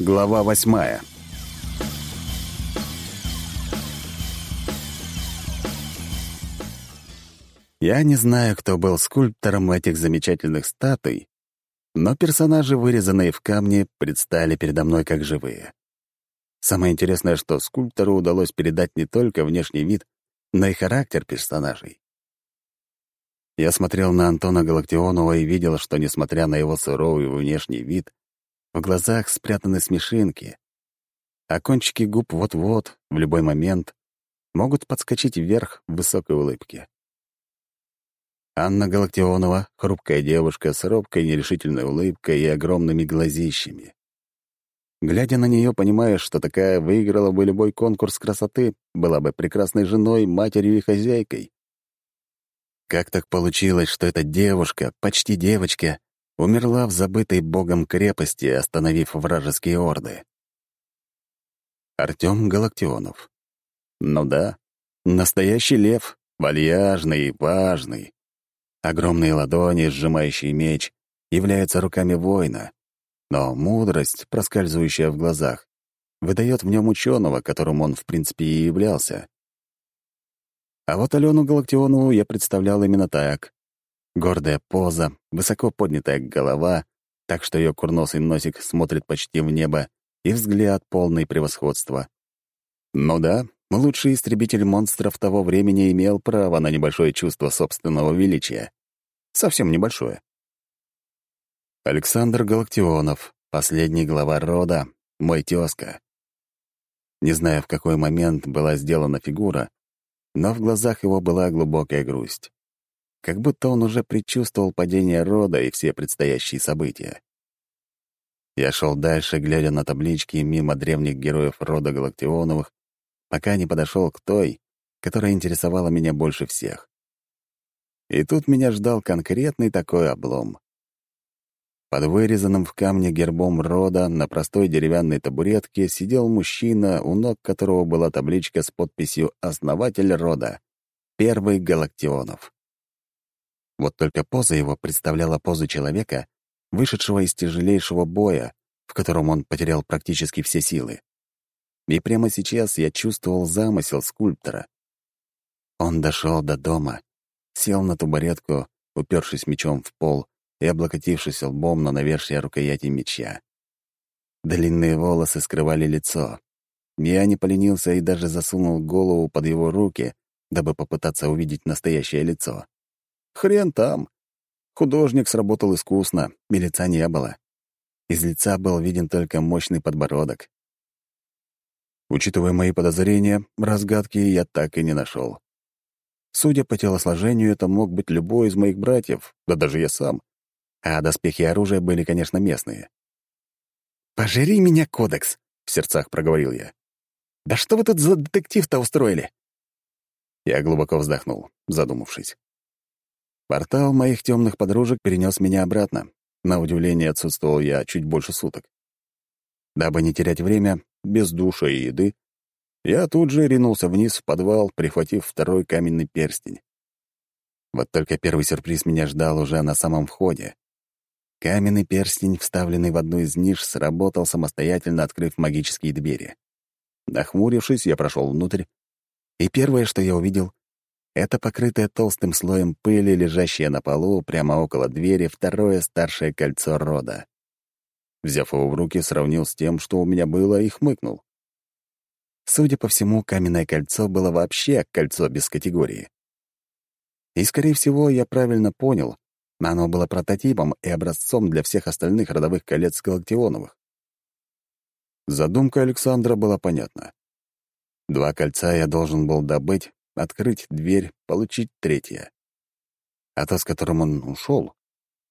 Глава восьмая. Я не знаю, кто был скульптором этих замечательных статуй, но персонажи, вырезанные в камне, предстали передо мной как живые. Самое интересное, что скульптору удалось передать не только внешний вид, но и характер персонажей. Я смотрел на Антона Галактионова и видел, что, несмотря на его суровый внешний вид, в глазах спрятаны смешинки, а кончики губ вот-вот, в любой момент, могут подскочить вверх в высокой улыбке. Анна Галактионова — хрупкая девушка с робкой нерешительной улыбкой и огромными глазищами. Глядя на нее, понимаешь, что такая выиграла бы любой конкурс красоты, была бы прекрасной женой, матерью и хозяйкой. Как так получилось, что эта девушка, почти девочка, умерла в забытой богом крепости, остановив вражеские орды. Артём Галактионов. Ну да, настоящий лев, вальяжный и важный. Огромные ладони, сжимающие меч, являются руками воина, но мудрость, проскальзывающая в глазах, выдает в нем ученого, которым он, в принципе, и являлся. А вот Алену Галактионову я представлял именно так. Гордая поза, высоко поднятая голова, так что ее курносый носик смотрит почти в небо, и взгляд полный превосходства. Ну да, лучший истребитель монстров того времени имел право на небольшое чувство собственного величия. Совсем небольшое. Александр Галактионов, последний глава рода, мой тезка. Не знаю, в какой момент была сделана фигура, но в глазах его была глубокая грусть как будто он уже предчувствовал падение рода и все предстоящие события. Я шел дальше, глядя на таблички мимо древних героев рода Галактионовых, пока не подошел к той, которая интересовала меня больше всех. И тут меня ждал конкретный такой облом. Под вырезанным в камне гербом рода на простой деревянной табуретке сидел мужчина, у ног которого была табличка с подписью «Основатель рода», первый Галактионов. Вот только поза его представляла позу человека, вышедшего из тяжелейшего боя, в котором он потерял практически все силы. И прямо сейчас я чувствовал замысел скульптора. Он дошел до дома, сел на табуретку, упершись мечом в пол и облокотившись лбом на навершие рукояти меча. Длинные волосы скрывали лицо. Я не поленился и даже засунул голову под его руки, дабы попытаться увидеть настоящее лицо. Хрен там. Художник сработал искусно, и лица не было. Из лица был виден только мощный подбородок. Учитывая мои подозрения, разгадки я так и не нашел. Судя по телосложению, это мог быть любой из моих братьев, да даже я сам. А доспехи и оружие были, конечно, местные. «Пожери меня, кодекс!» — в сердцах проговорил я. «Да что вы тут за детектив-то устроили?» Я глубоко вздохнул, задумавшись. Портал моих темных подружек перенес меня обратно. На удивление отсутствовал я чуть больше суток. Дабы не терять время, без душа и еды, я тут же ринулся вниз в подвал, прихватив второй каменный перстень. Вот только первый сюрприз меня ждал уже на самом входе. Каменный перстень, вставленный в одну из ниш, сработал самостоятельно, открыв магические двери. Нахмурившись, я прошел внутрь, и первое, что я увидел, это покрытое толстым слоем пыли, лежащее на полу прямо около двери, второе старшее кольцо рода. Взяв его в руки, сравнил с тем, что у меня было, и хмыкнул. Судя по всему, каменное кольцо было вообще кольцо без категории. И, скорее всего, я правильно понял, оно было прототипом и образцом для всех остальных родовых колец Галактионовых. Задумка Александра была понятна. Два кольца я должен был добыть, открыть дверь, получить третье. А то, с которым он ушел,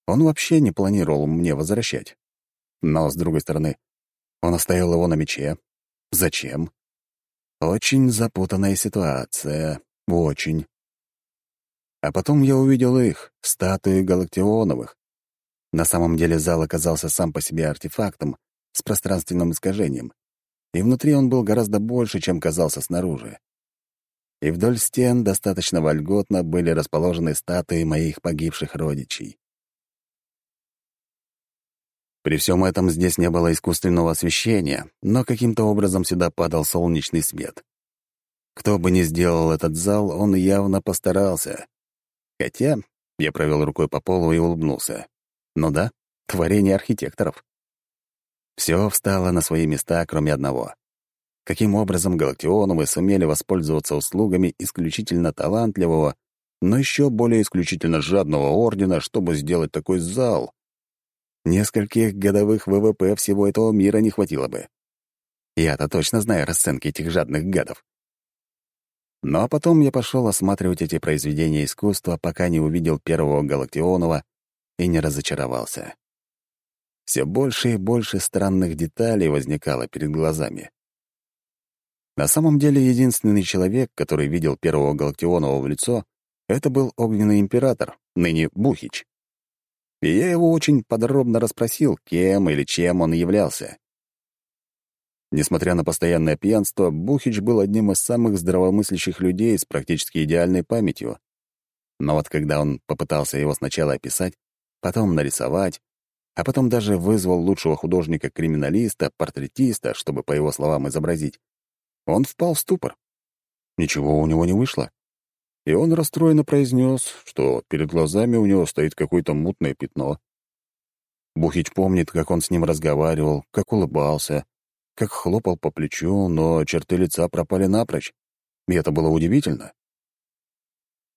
он вообще не планировал мне возвращать. Но, с другой стороны, он оставил его на мече. Зачем? Очень запутанная ситуация. Очень. А потом я увидел их, статуи Галактионовых. На самом деле зал оказался сам по себе артефактом с пространственным искажением, и внутри он был гораздо больше, чем казался снаружи и вдоль стен достаточно вольготно были расположены статуи моих погибших родичей. При всем этом здесь не было искусственного освещения, но каким-то образом сюда падал солнечный свет. Кто бы ни сделал этот зал, он явно постарался. Хотя я провел рукой по полу и улыбнулся. Ну да, творение архитекторов. Все встало на свои места, кроме одного. Каким образом Галактионовы сумели воспользоваться услугами исключительно талантливого, но еще более исключительно жадного ордена, чтобы сделать такой зал? Нескольких годовых ВВП всего этого мира не хватило бы. Я-то точно знаю расценки этих жадных гадов. Ну а потом я пошел осматривать эти произведения искусства, пока не увидел первого Галактионова и не разочаровался. Все больше и больше странных деталей возникало перед глазами. На самом деле, единственный человек, который видел первого Галактионова в лицо, это был огненный император, ныне Бухич. И я его очень подробно расспросил, кем или чем он являлся. Несмотря на постоянное пьянство, Бухич был одним из самых здравомыслящих людей с практически идеальной памятью. Но вот когда он попытался его сначала описать, потом нарисовать, а потом даже вызвал лучшего художника-криминалиста, портретиста, чтобы, по его словам, изобразить. Он впал в ступор. Ничего у него не вышло. И он расстроенно произнес, что перед глазами у него стоит какое-то мутное пятно. Бухич помнит, как он с ним разговаривал, как улыбался, как хлопал по плечу, но черты лица пропали напрочь. И это было удивительно.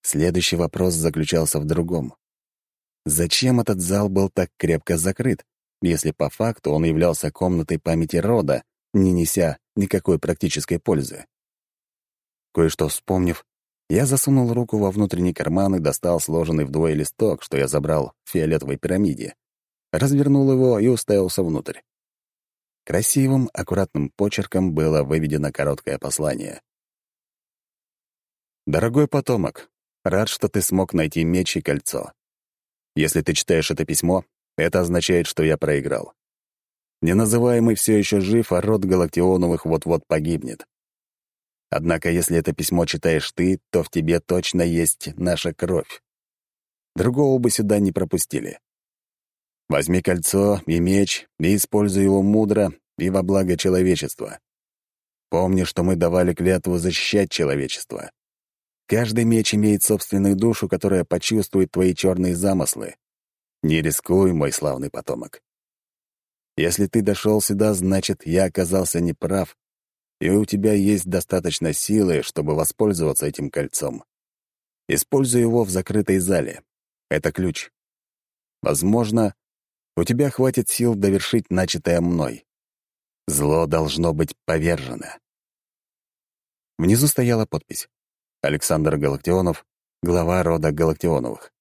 Следующий вопрос заключался в другом. Зачем этот зал был так крепко закрыт, если по факту он являлся комнатой памяти рода, не неся никакой практической пользы? Кое-что вспомнив, я засунул руку во внутренний карман и достал сложенный вдвое листок, что я забрал в фиолетовой пирамиде. Развернул его и уставился внутрь. Красивым, аккуратным почерком было выведено короткое послание. «Дорогой потомок, рад, что ты смог найти меч и кольцо. Если ты читаешь это письмо, это означает, что я проиграл. Неназываемый все еще жив, а род Галактионовых вот-вот погибнет. Однако, если это письмо читаешь ты, то в тебе точно есть наша кровь. Другого бы сюда не пропустили. Возьми кольцо и меч и используй его мудро и во благо человечества. Помни, что мы давали клятву защищать человечество. Каждый меч имеет собственную душу, которая почувствует твои черные замыслы. Не рискуй, мой славный потомок. Если ты дошел сюда, значит, я оказался неправ, и у тебя есть достаточно силы, чтобы воспользоваться этим кольцом. Используй его в закрытой зале. Это ключ. Возможно, у тебя хватит сил довершить начатое мной. Зло должно быть повержено. Внизу стояла подпись. Александр Галактионов, глава рода Галактионовых.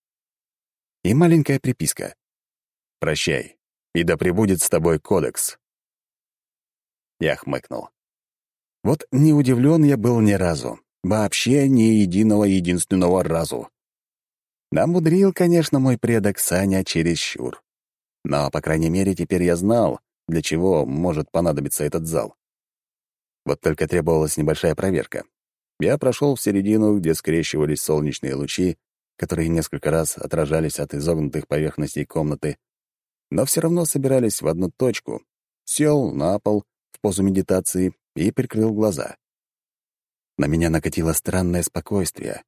И маленькая приписка. «Прощай, и да пребудет с тобой кодекс». Я хмыкнул. Вот не удивлен я был ни разу. Вообще ни единого единственного разу. Намудрил, конечно, мой предок Саня чересчур. Но, по крайней мере, теперь я знал, для чего может понадобиться этот зал. Вот только требовалась небольшая проверка. Я прошел в середину, где скрещивались солнечные лучи, которые несколько раз отражались от изогнутых поверхностей комнаты, но все равно собирались в одну точку. Сел на пол в позу медитации и прикрыл глаза. На меня накатило странное спокойствие,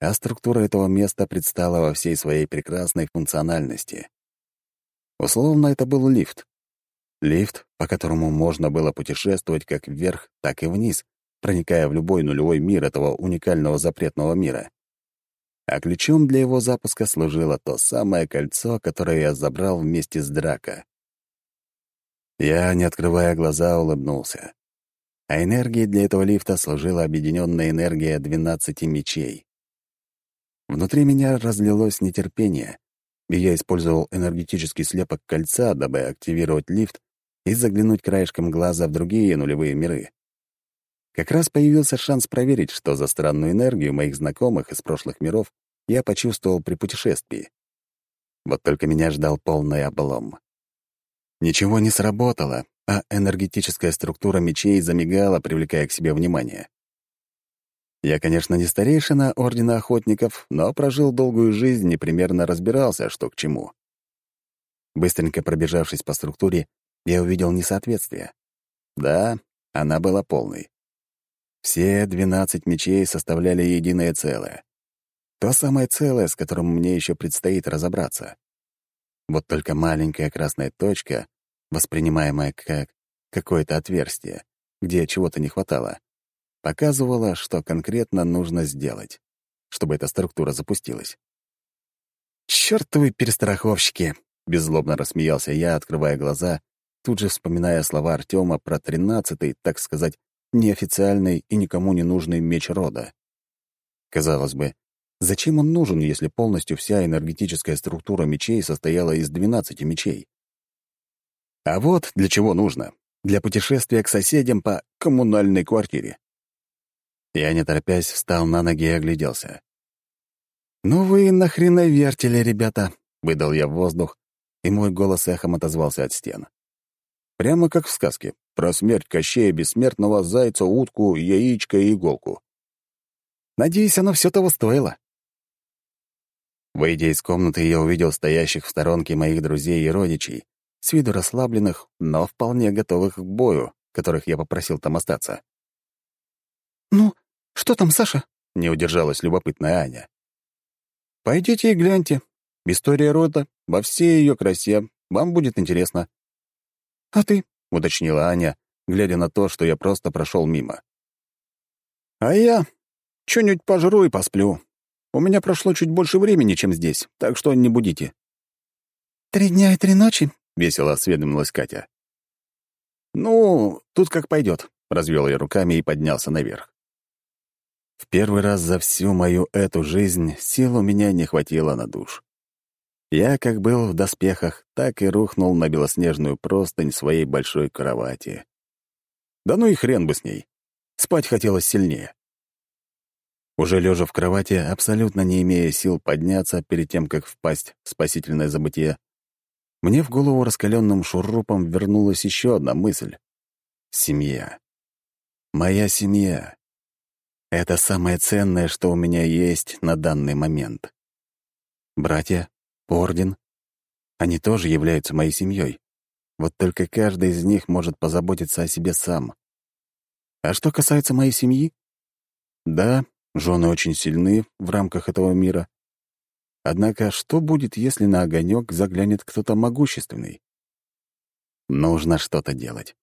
а структура этого места предстала во всей своей прекрасной функциональности. Условно, это был лифт. Лифт, по которому можно было путешествовать как вверх, так и вниз, проникая в любой нулевой мир этого уникального запретного мира. А ключом для его запуска служило то самое кольцо, которое я забрал вместе с Драко. Я, не открывая глаза, улыбнулся. А энергией для этого лифта служила объединенная энергия двенадцати мечей. Внутри меня разлилось нетерпение, и я использовал энергетический слепок кольца, дабы активировать лифт и заглянуть краешком глаза в другие нулевые миры. Как раз появился шанс проверить, что за странную энергию моих знакомых из прошлых миров я почувствовал при путешествии. Вот только меня ждал полный облом. Ничего не сработало, а энергетическая структура мечей замигала, привлекая к себе внимание. Я, конечно, не старейшина Ордена Охотников, но прожил долгую жизнь и примерно разбирался, что к чему. Быстренько пробежавшись по структуре, я увидел несоответствие. Да, она была полной. Все двенадцать мечей составляли единое целое. То самое целое, с которым мне еще предстоит разобраться. Вот только маленькая красная точка, воспринимаемая как какое-то отверстие, где чего-то не хватало, показывала, что конкретно нужно сделать, чтобы эта структура запустилась. «Чёртовы перестраховщики!» — беззлобно рассмеялся я, открывая глаза, тут же вспоминая слова Артема про тринадцатый, так сказать, неофициальный и никому не нужный меч рода. Казалось бы, зачем он нужен, если полностью вся энергетическая структура мечей состояла из 12 мечей? А вот для чего нужно. Для путешествия к соседям по коммунальной квартире. Я, не торопясь, встал на ноги и огляделся. «Ну вы нахрена вертели, ребята!» — выдал я в воздух, и мой голос эхом отозвался от стен. Прямо как в сказке про смерть Кощея Бессмертного, зайца, утку, яичко и иголку. Надеюсь, оно все того стоило. Выйдя из комнаты, я увидел стоящих в сторонке моих друзей и родичей, с виду расслабленных, но вполне готовых к бою, которых я попросил там остаться. «Ну, что там, Саша?» — не удержалась любопытная Аня. «Пойдите и гляньте. История рода во всей ее красе. Вам будет интересно». «А ты?» — уточнила Аня, глядя на то, что я просто прошел мимо. «А я что-нибудь пожру и посплю. У меня прошло чуть больше времени, чем здесь, так что не будите». «Три дня и три ночи?» — весело осведомилась Катя. «Ну, тут как пойдет», — развел я руками и поднялся наверх. В первый раз за всю мою эту жизнь сил у меня не хватило на душ. Я как был в доспехах, так и рухнул на белоснежную простынь своей большой кровати. Да ну и хрен бы с ней. Спать хотелось сильнее. Уже лежа в кровати, абсолютно не имея сил подняться перед тем, как впасть в спасительное забытие, мне в голову раскаленным шурупом вернулась еще одна мысль. Семья. Моя семья. Это самое ценное, что у меня есть на данный момент. Братья, Орден. Они тоже являются моей семьей. Вот только каждый из них может позаботиться о себе сам. А что касается моей семьи? Да, жены очень сильны в рамках этого мира. Однако что будет, если на огонек заглянет кто-то могущественный? Нужно что-то делать.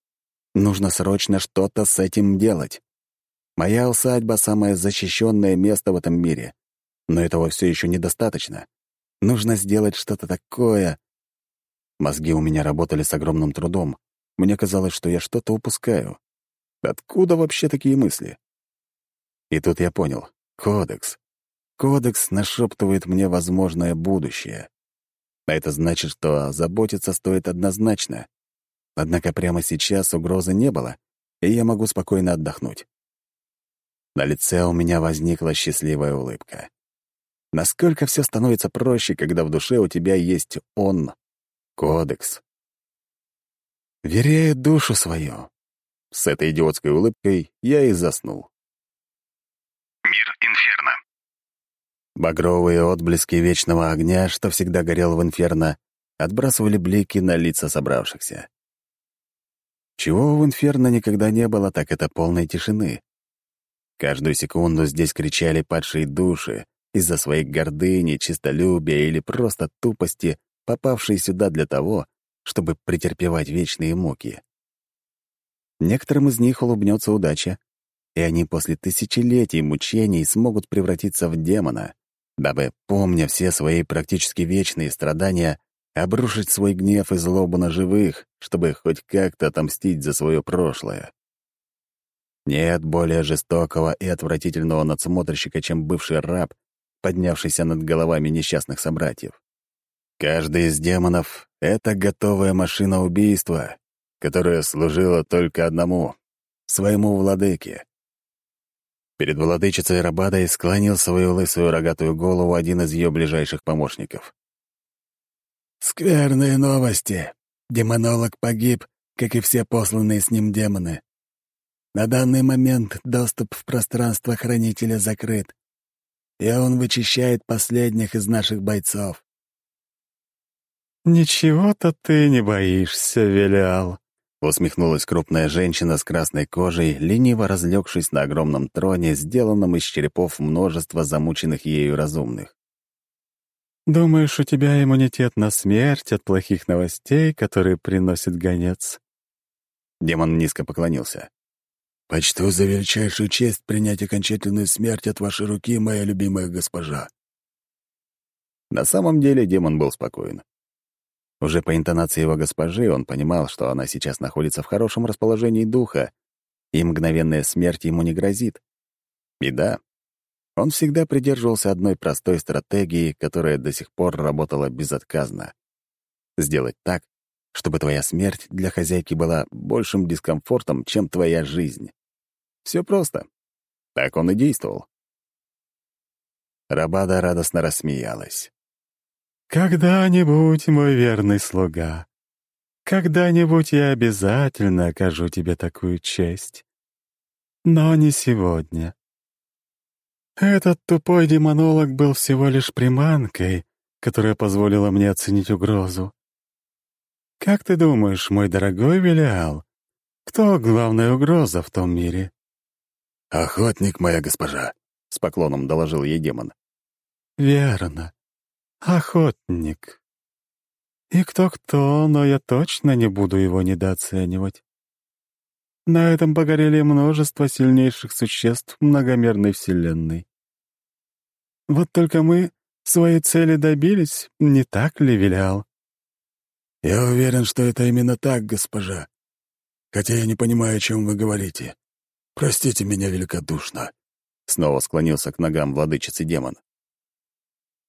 Нужно срочно что-то с этим делать. Моя усадьба — самое защищенное место в этом мире. Но этого все еще недостаточно. Нужно сделать что-то такое. Мозги у меня работали с огромным трудом. Мне казалось, что я что-то упускаю. Откуда вообще такие мысли? И тут я понял. Кодекс. Кодекс нашептывает мне возможное будущее. А это значит, что заботиться стоит однозначно. Однако прямо сейчас угрозы не было, и я могу спокойно отдохнуть. На лице у меня возникла счастливая улыбка. Насколько все становится проще, когда в душе у тебя есть он, кодекс. Веряю душу свою. С этой идиотской улыбкой я и заснул. Мир Инферно. Багровые отблески вечного огня, что всегда горел в Инферно, отбрасывали блики на лица собравшихся. Чего в Инферно никогда не было, так это полной тишины. Каждую секунду здесь кричали падшие души, из-за своей гордыни, честолюбия или просто тупости, попавшие сюда для того, чтобы претерпевать вечные муки. Некоторым из них улыбнется удача, и они после тысячелетий мучений смогут превратиться в демона, дабы, помня все свои практически вечные страдания, обрушить свой гнев и злобу на живых, чтобы хоть как-то отомстить за свое прошлое. Нет более жестокого и отвратительного надсмотрщика, чем бывший раб, поднявшийся над головами несчастных собратьев. Каждый из демонов — это готовая машина убийства, которая служила только одному — своему владыке. Перед владычицей Рабадой склонил свою лысую рогатую голову один из ее ближайших помощников. «Скверные новости. Демонолог погиб, как и все посланные с ним демоны. На данный момент доступ в пространство Хранителя закрыт и он вычищает последних из наших бойцов. «Ничего-то ты не боишься, Велиал», — усмехнулась крупная женщина с красной кожей, лениво разлегшись на огромном троне, сделанном из черепов множества замученных ею разумных. «Думаешь, у тебя иммунитет на смерть от плохих новостей, которые приносит гонец?» Демон низко поклонился. «Почту за величайшую честь принять окончательную смерть от вашей руки, моя любимая госпожа». На самом деле демон был спокоен. Уже по интонации его госпожи он понимал, что она сейчас находится в хорошем расположении духа, и мгновенная смерть ему не грозит. И да, он всегда придерживался одной простой стратегии, которая до сих пор работала безотказно. Сделать так, чтобы твоя смерть для хозяйки была большим дискомфортом, чем твоя жизнь. Все просто. Так он и действовал. Рабада радостно рассмеялась. «Когда-нибудь, мой верный слуга, когда-нибудь я обязательно окажу тебе такую честь. Но не сегодня. Этот тупой демонолог был всего лишь приманкой, которая позволила мне оценить угрозу. Как ты думаешь, мой дорогой Велиал, кто главная угроза в том мире?» «Охотник, моя госпожа», — с поклоном доложил ей демон. «Верно. Охотник. И кто-кто, но я точно не буду его недооценивать. На этом погорели множество сильнейших существ многомерной Вселенной. Вот только мы своей цели добились, не так ли, Вилял? «Я уверен, что это именно так, госпожа. Хотя я не понимаю, о чем вы говорите. Простите меня великодушно». Снова склонился к ногам владычицы демон.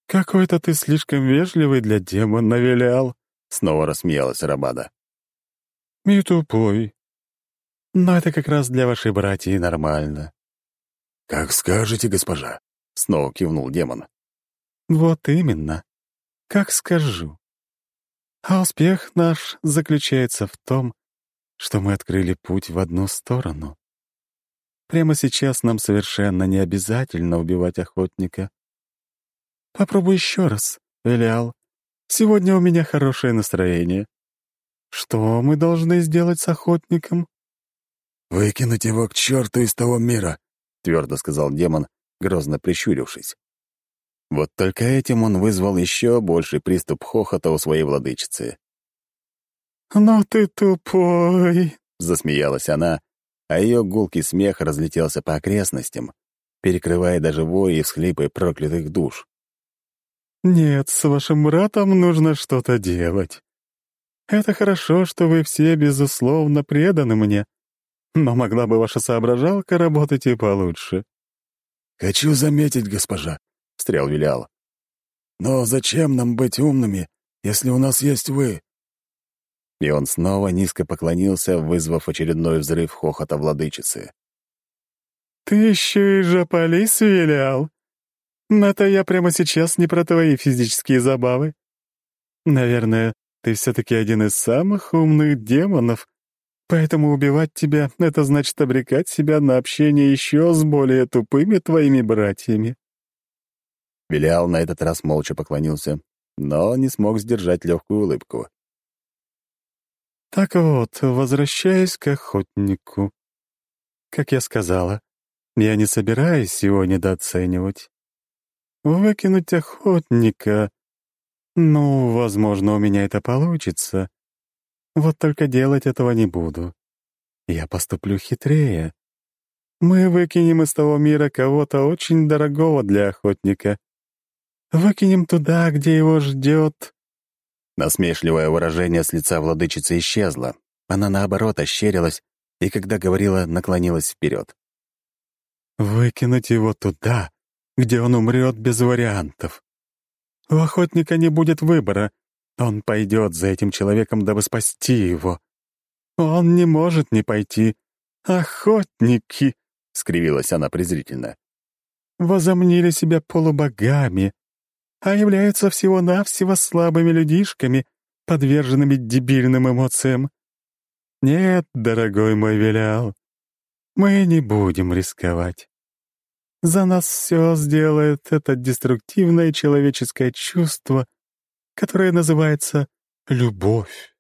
«Какой-то ты слишком вежливый для демона, Велиал», — снова рассмеялась Рабада. «И тупой. Но это как раз для вашей братьи нормально». «Как скажете, госпожа», — снова кивнул демон. «Вот именно. Как скажу. А успех наш заключается в том, что мы открыли путь в одну сторону. Прямо сейчас нам совершенно не обязательно убивать охотника. Попробуй еще раз, Элиал. Сегодня у меня хорошее настроение. Что мы должны сделать с охотником? «Выкинуть его к черту из того мира», — твердо сказал демон, грозно прищурившись. Вот только этим он вызвал еще больший приступ хохота у своей владычицы. «Ну ты тупой!» — засмеялась она, а ее гулкий смех разлетелся по окрестностям, перекрывая даже вой и всхлипы проклятых душ. «Нет, с вашим братом нужно что-то делать. Это хорошо, что вы все, безусловно, преданы мне, но могла бы ваша соображалка работать и получше». «Хочу заметить, госпожа», — встрял Вилял. «Но зачем нам быть умными, если у нас есть вы?» И он снова низко поклонился, вызвав очередной взрыв хохота владычицы. «Ты еще и жополис, Вилял?» Но-то я прямо сейчас не про твои физические забавы. Наверное, ты все-таки один из самых умных демонов, поэтому убивать тебя — это значит обрекать себя на общение еще с более тупыми твоими братьями». Белиал на этот раз молча поклонился, но не смог сдержать легкую улыбку. «Так вот, возвращаясь к охотнику. Как я сказала, я не собираюсь его недооценивать. Выкинуть охотника. Ну, возможно, у меня это получится. Вот только делать этого не буду. Я поступлю хитрее. Мы выкинем из того мира кого-то очень дорогого для охотника. Выкинем туда, где его ждет. Насмешливое выражение с лица владычицы исчезло. Она, наоборот, ощерилась и, когда говорила, наклонилась вперед. «Выкинуть его туда, где он умрет без вариантов. У охотника не будет выбора. Он пойдет за этим человеком, дабы спасти его. Он не может не пойти. Охотники, — скривилась она презрительно, — возомнили себя полубогами, а являются всего-навсего слабыми людишками, подверженными дебильным эмоциям. Нет, дорогой мой Велиал, мы не будем рисковать. За нас все сделает это деструктивное человеческое чувство, которое называется любовь.